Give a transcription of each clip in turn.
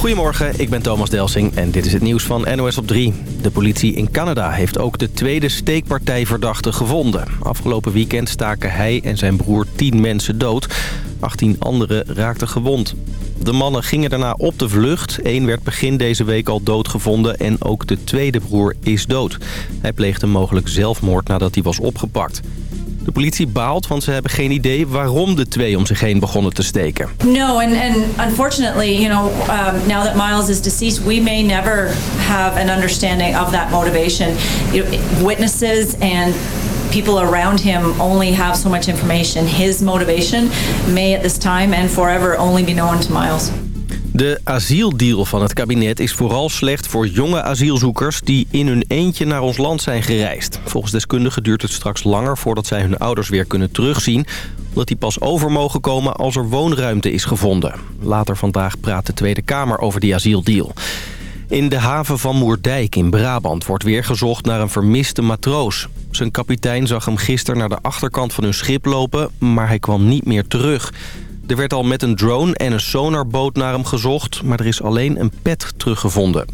Goedemorgen, ik ben Thomas Delsing en dit is het nieuws van NOS op 3. De politie in Canada heeft ook de tweede steekpartijverdachte gevonden. Afgelopen weekend staken hij en zijn broer 10 mensen dood. 18 anderen raakten gewond. De mannen gingen daarna op de vlucht. Eén werd begin deze week al doodgevonden en ook de tweede broer is dood. Hij pleegde mogelijk zelfmoord nadat hij was opgepakt. De politie baalt, want ze hebben geen idee waarom de twee om zich heen begonnen te steken. No, and, and unfortunately, you know, um, now that Miles is deceased, we may never have an understanding of that motivation. You witnesses and people around him only have so much information. His motivation may at this time and forever only be known to Miles. De asieldeal van het kabinet is vooral slecht voor jonge asielzoekers... die in hun eentje naar ons land zijn gereisd. Volgens deskundigen duurt het straks langer voordat zij hun ouders weer kunnen terugzien... omdat die pas over mogen komen als er woonruimte is gevonden. Later vandaag praat de Tweede Kamer over die asieldeal. In de haven van Moerdijk in Brabant wordt weer gezocht naar een vermiste matroos. Zijn kapitein zag hem gisteren naar de achterkant van hun schip lopen... maar hij kwam niet meer terug... Er werd al met een drone en een sonarboot naar hem gezocht... maar er is alleen een pet teruggevonden.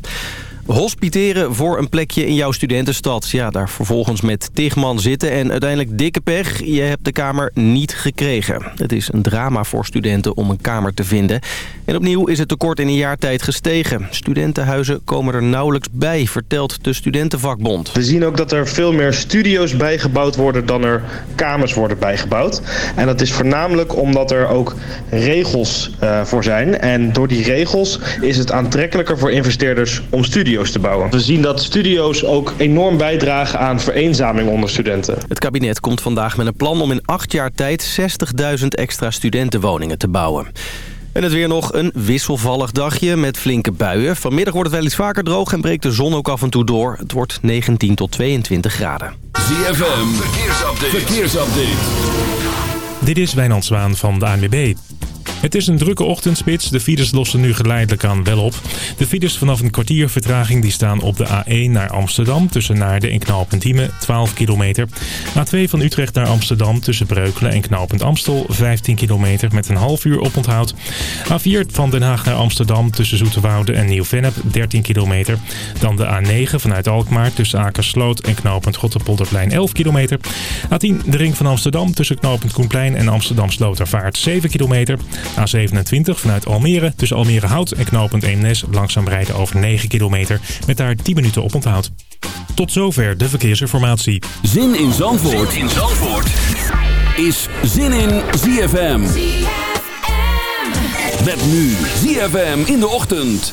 Hospiteren voor een plekje in jouw studentenstad. Ja, daar vervolgens met tigman zitten en uiteindelijk dikke pech. Je hebt de kamer niet gekregen. Het is een drama voor studenten om een kamer te vinden. En opnieuw is het tekort in een jaar tijd gestegen. Studentenhuizen komen er nauwelijks bij, vertelt de studentenvakbond. We zien ook dat er veel meer studio's bijgebouwd worden dan er kamers worden bijgebouwd. En dat is voornamelijk omdat er ook regels uh, voor zijn. En door die regels is het aantrekkelijker voor investeerders om studio's te bouwen. We zien dat studio's ook enorm bijdragen aan vereenzaming onder studenten. Het kabinet komt vandaag met een plan om in acht jaar tijd 60.000 extra studentenwoningen te bouwen. En het weer nog een wisselvallig dagje met flinke buien. Vanmiddag wordt het wel iets vaker droog en breekt de zon ook af en toe door. Het wordt 19 tot 22 graden. ZFM, verkeersupdate. verkeersupdate. Dit is Wijnand Zwaan van de ANWB. Het is een drukke ochtendspits. De files lossen nu geleidelijk aan wel op. De files vanaf een kwartier vertraging die staan op de A1 naar Amsterdam... tussen Naarden en Knooppunt Diemen, 12 kilometer. A2 van Utrecht naar Amsterdam tussen Breukelen en Knooppunt Amstel... 15 kilometer met een half uur oponthoud. A4 van Den Haag naar Amsterdam tussen Zoeterwoude en Nieuw-Vennep, 13 kilometer. Dan de A9 vanuit Alkmaar tussen Akersloot en Knooppunt Rotterpolderplein, 11 kilometer. A10 de ring van Amsterdam tussen Knooppunt Koenplein en Amsterdam Slotervaart, 7 kilometer... A27 vanuit Almere tussen Almere Hout en knooppunt Eemnes langzaam rijden over 9 kilometer met daar 10 minuten op onthoud. Tot zover de verkeersinformatie. Zin in Zandvoort, zin in Zandvoort. is Zin in ZFM. Met nu ZFM in de ochtend.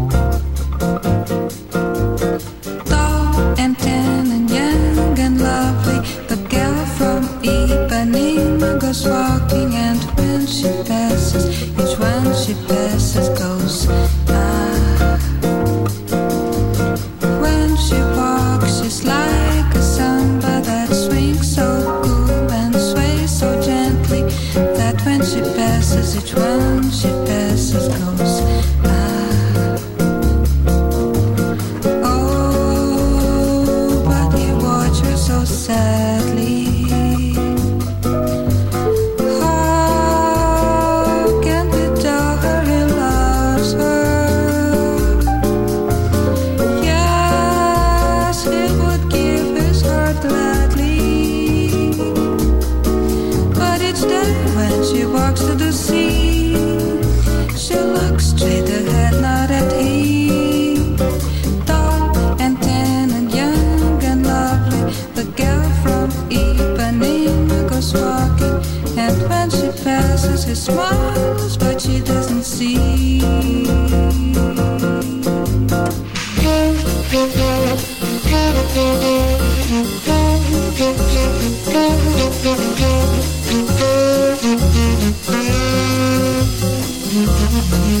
Mm-hmm.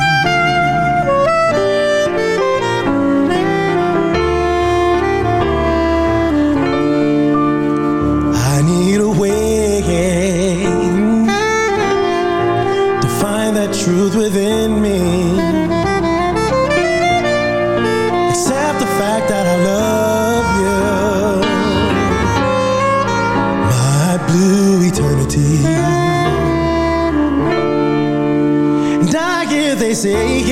say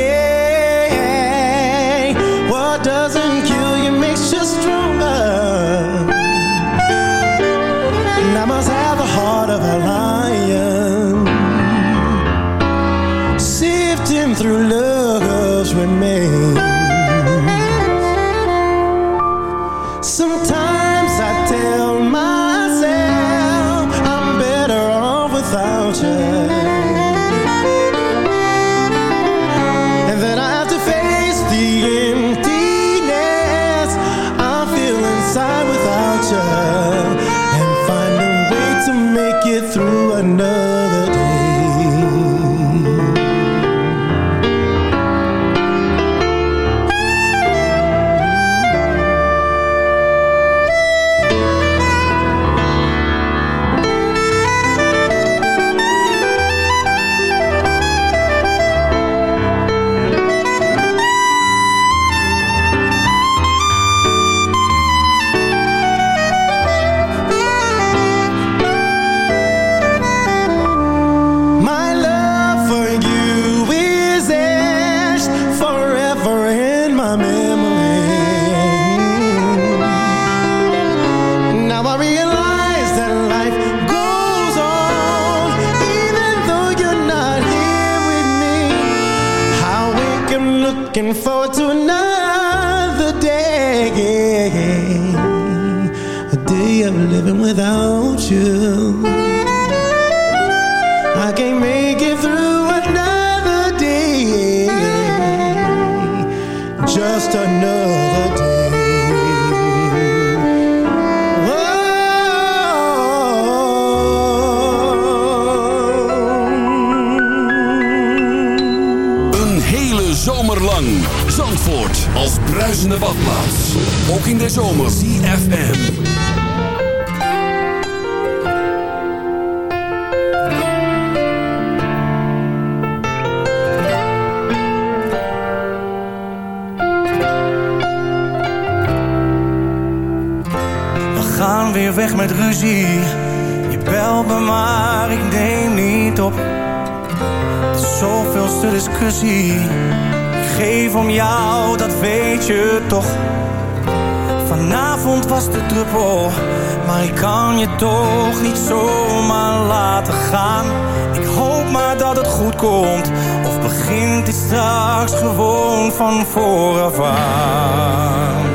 maar ik kan je toch niet zomaar laten gaan. Ik hoop maar dat het goed komt, of begint het straks gewoon van vooraf aan.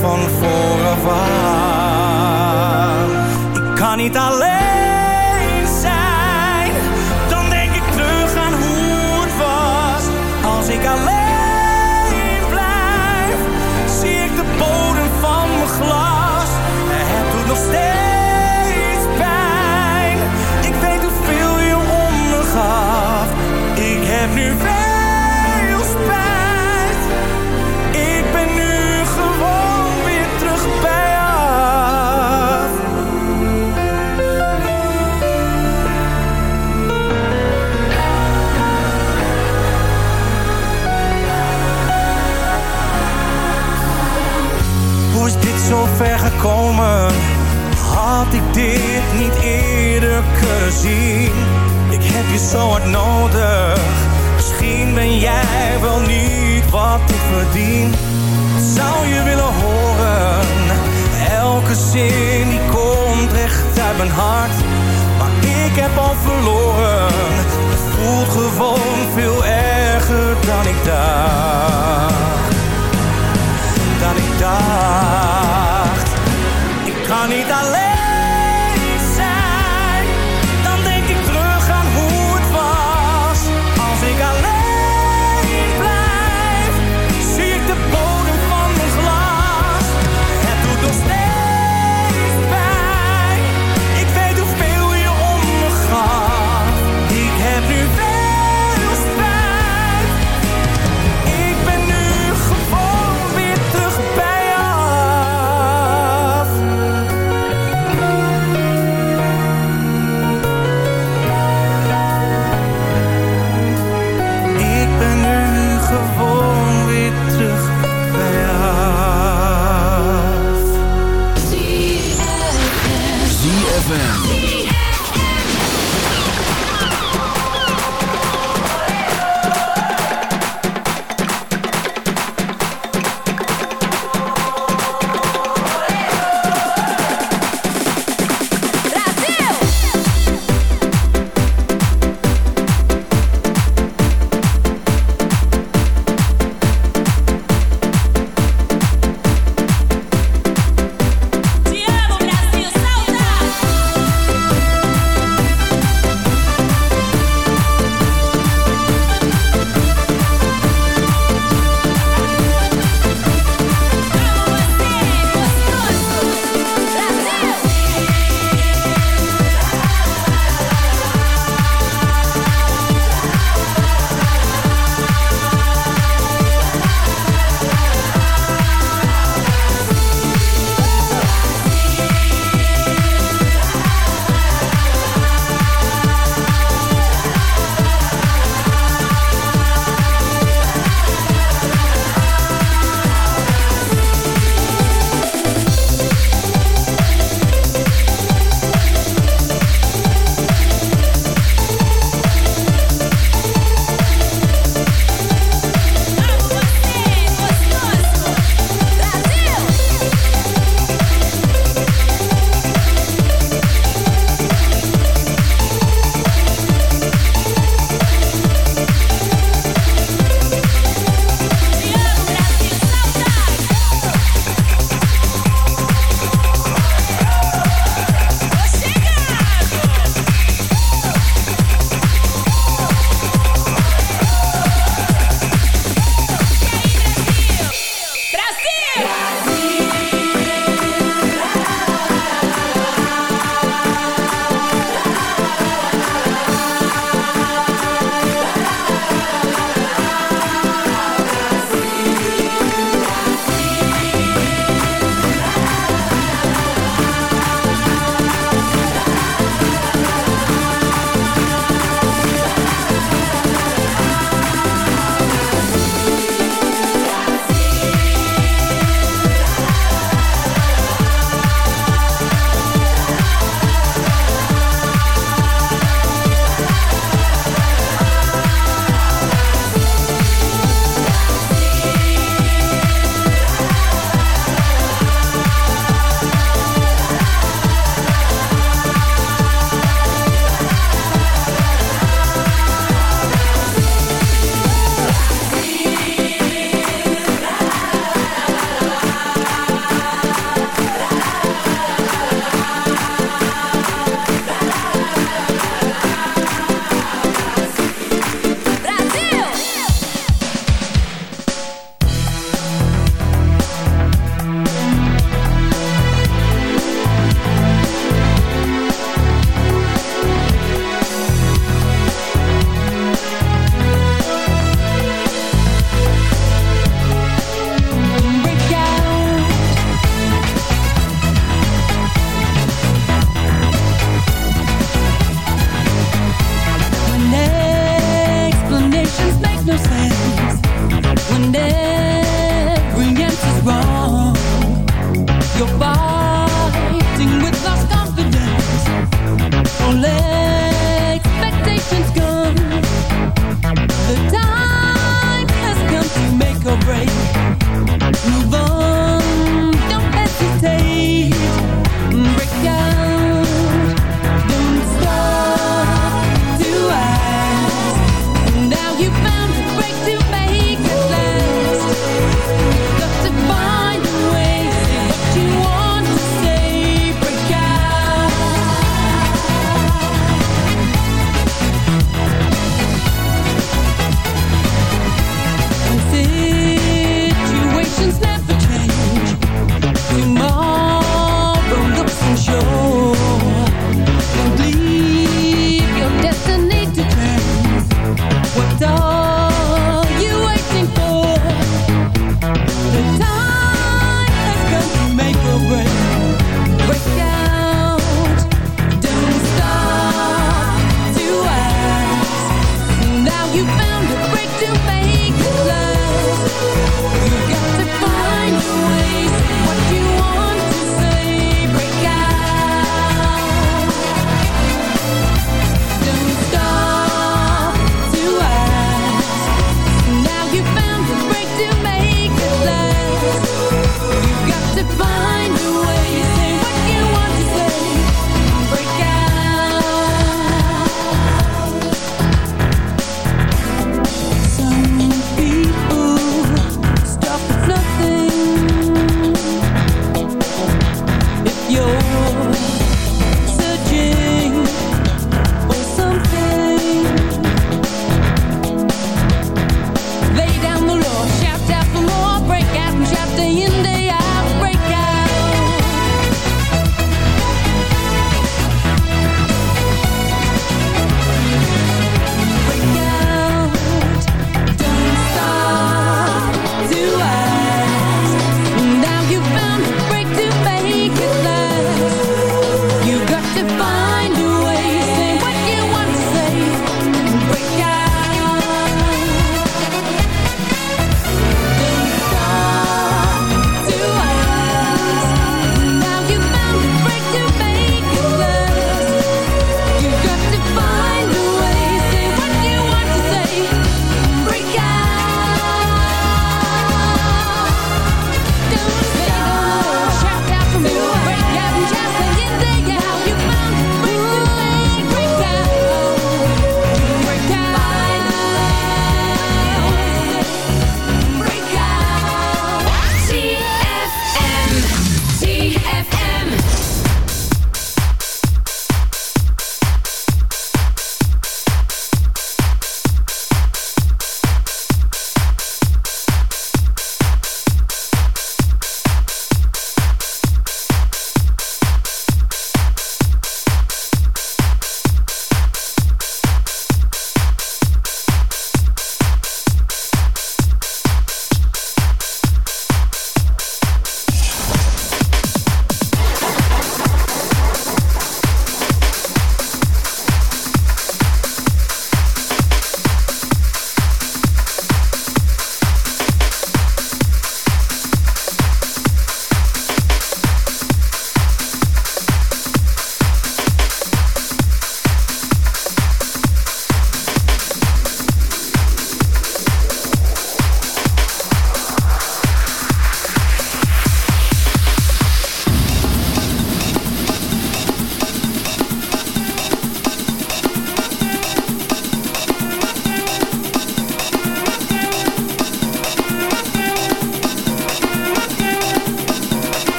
Van vooraf aan. Ik kan niet alleen.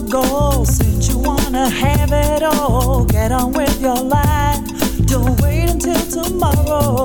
your goal. Since you wanna have it all, get on with your life. Don't wait until tomorrow.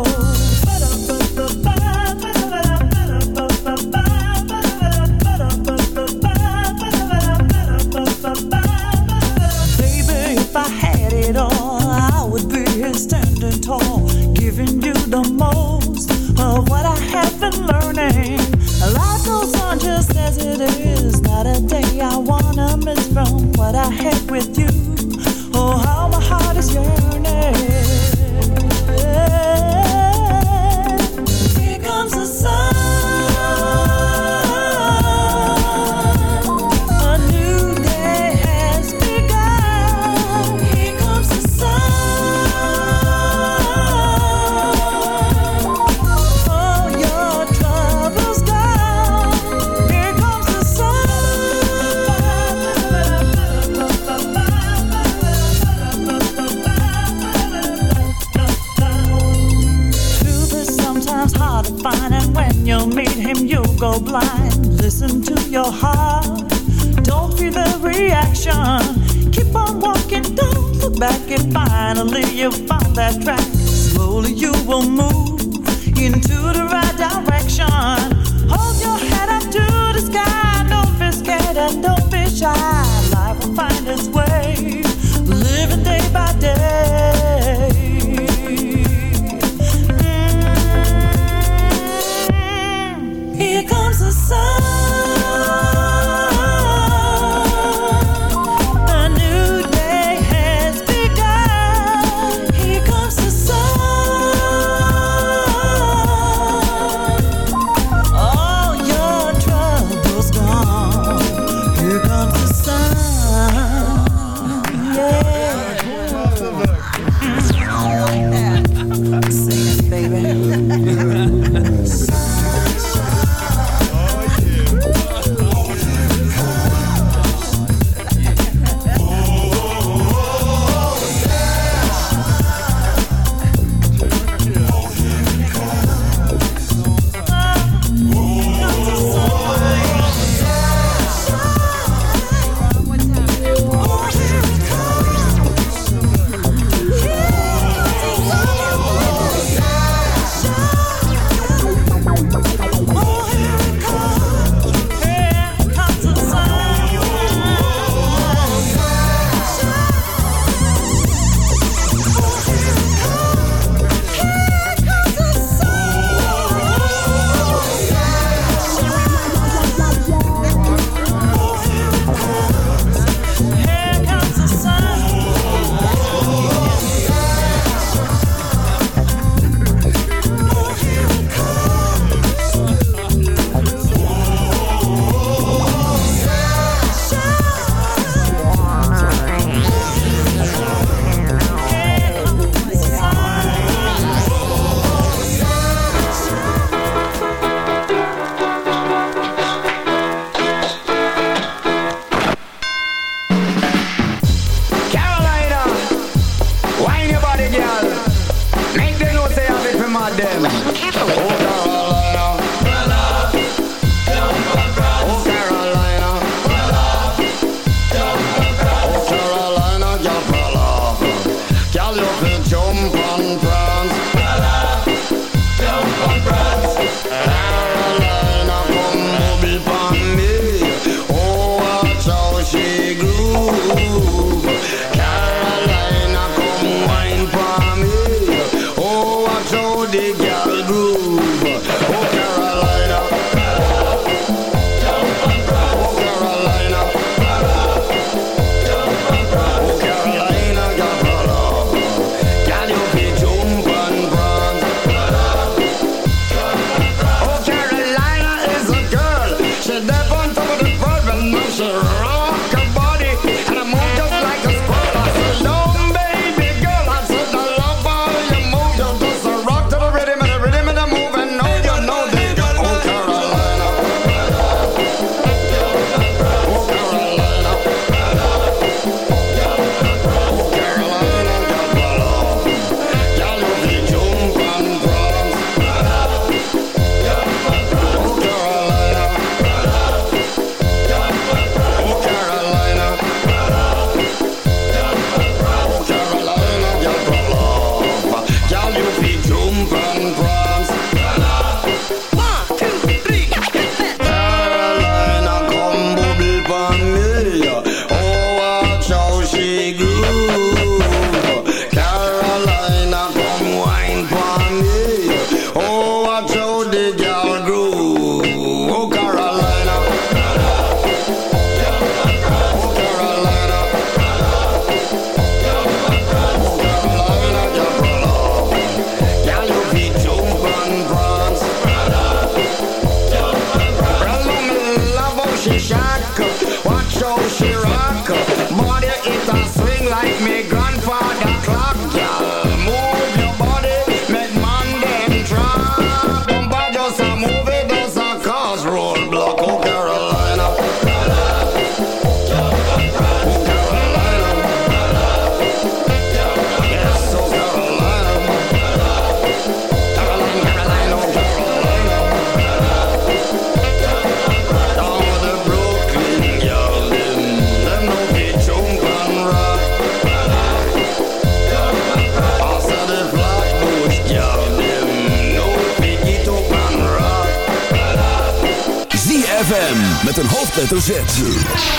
Met een hoofdletter Z.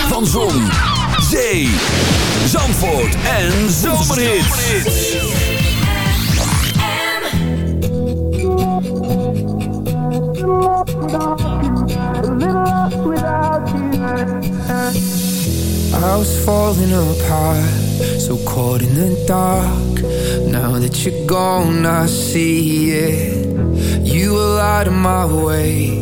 Van Zon, Zee, Zandvoort en Zomerhits. I was falling apart, so caught in the dark. Now that you're gone, I see it. You were out of my way,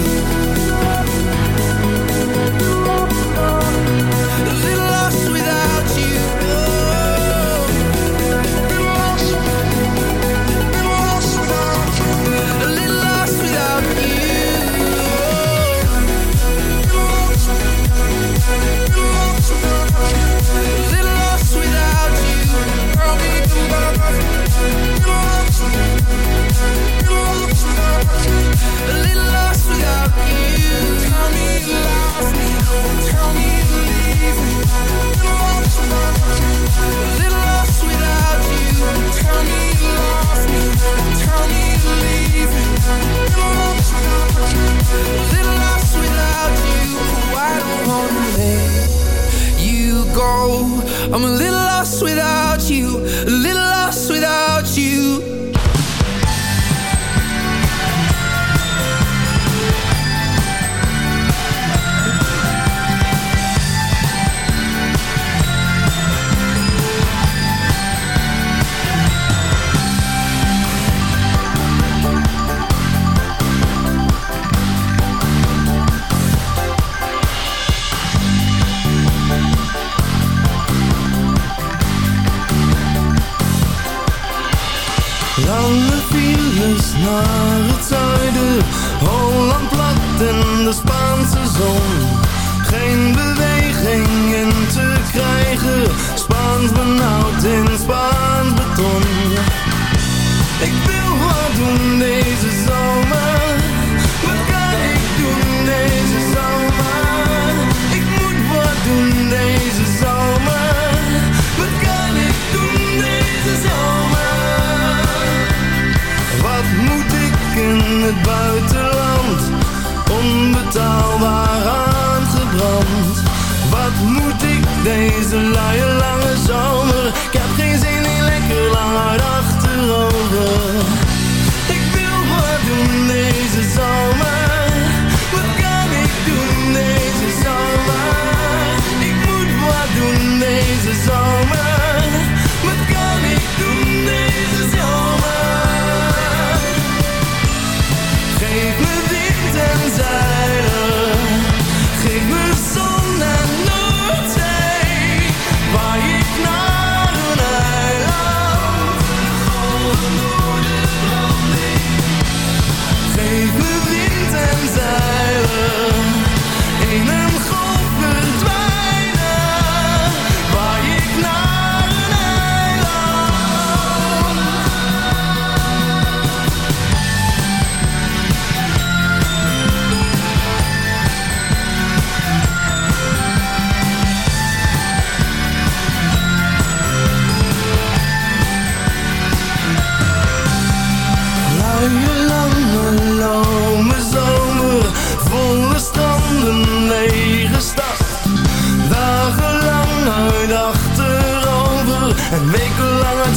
in het buitenland. Onbetaalbaar aangebrand. Wat moet ik deze lange zomer? Ik heb geen zin in lekker lang achterover Ik wil wat doen deze zomer.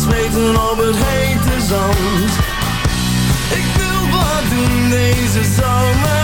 smeten op het hete zand. Ik wil wat doen deze zomer.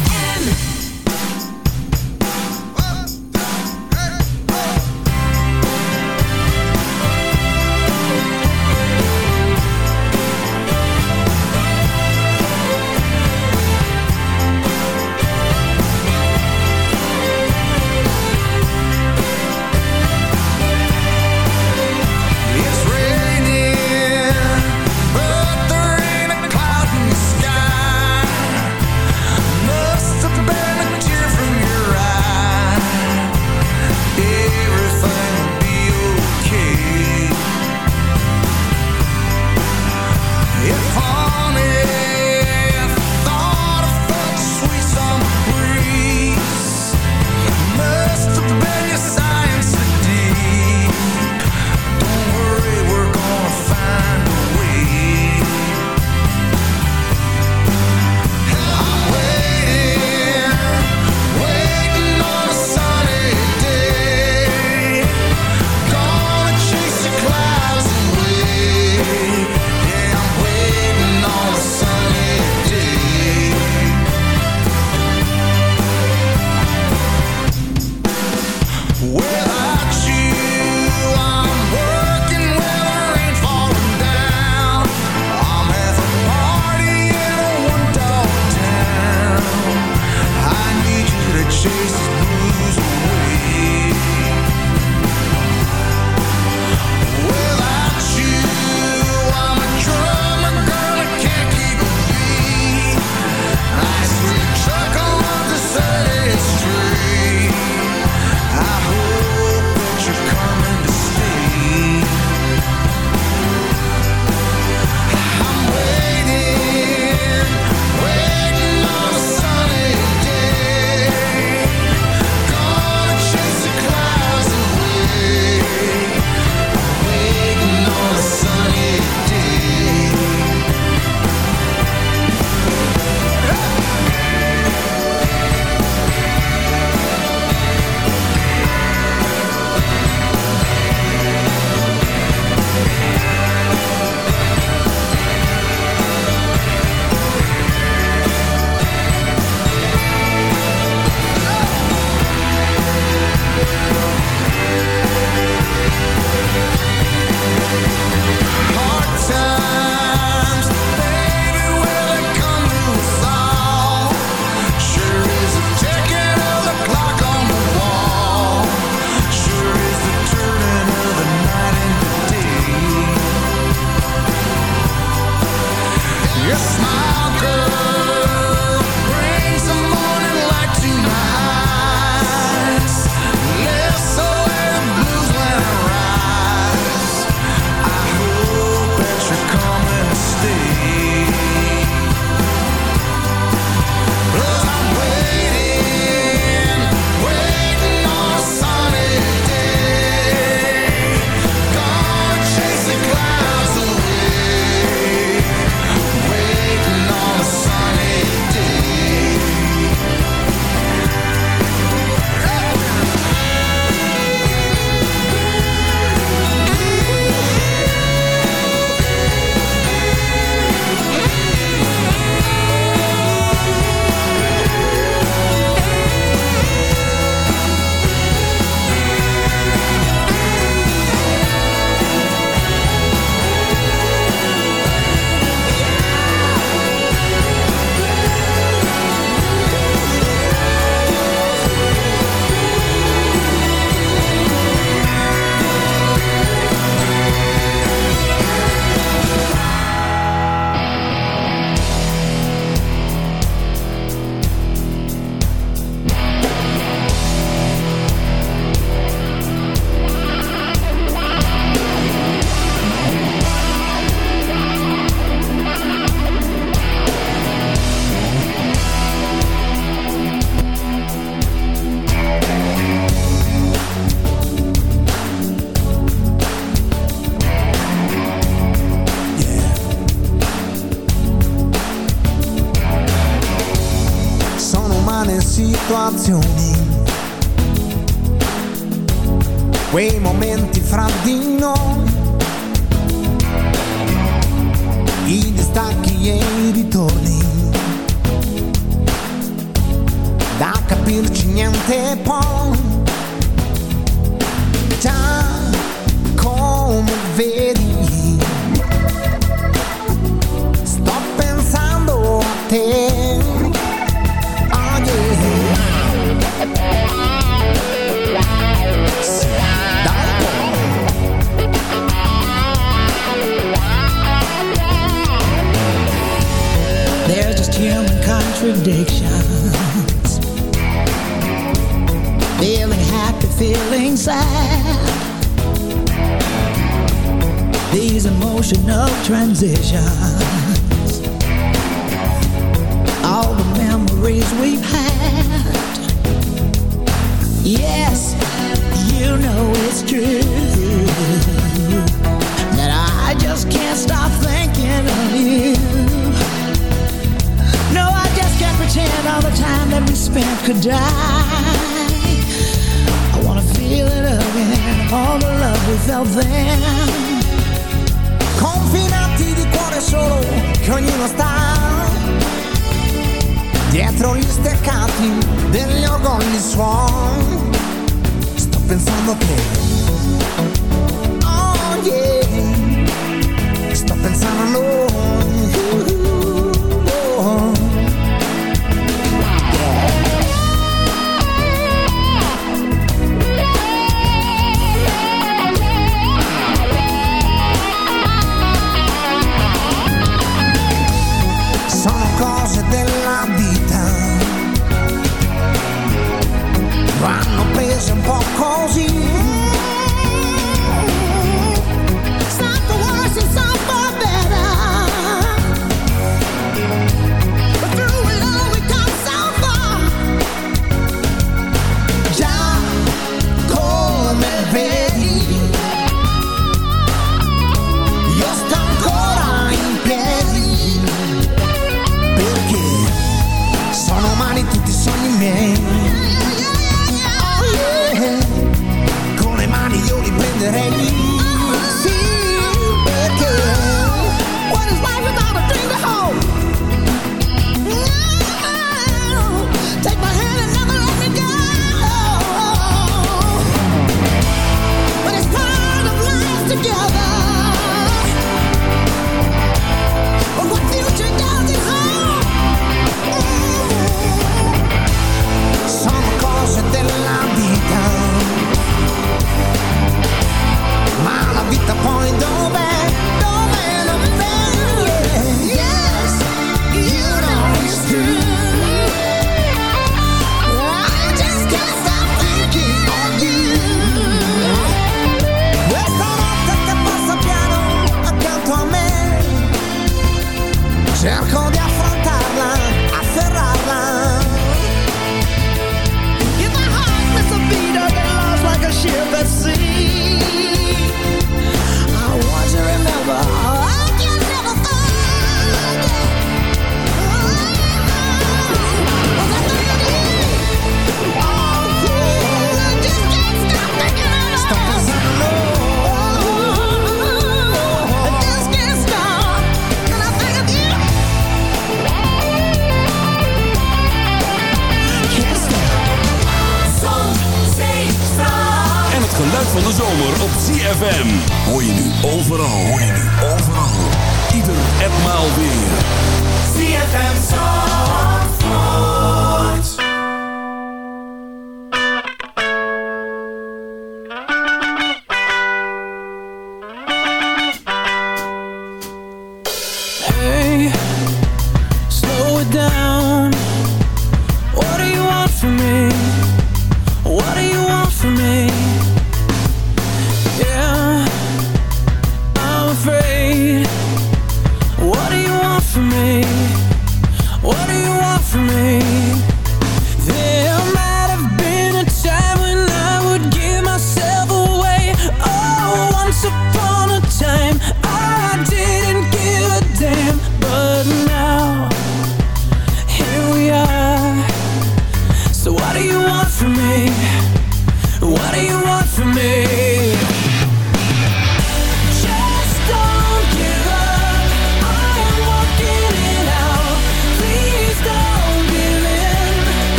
Quei momenti fra di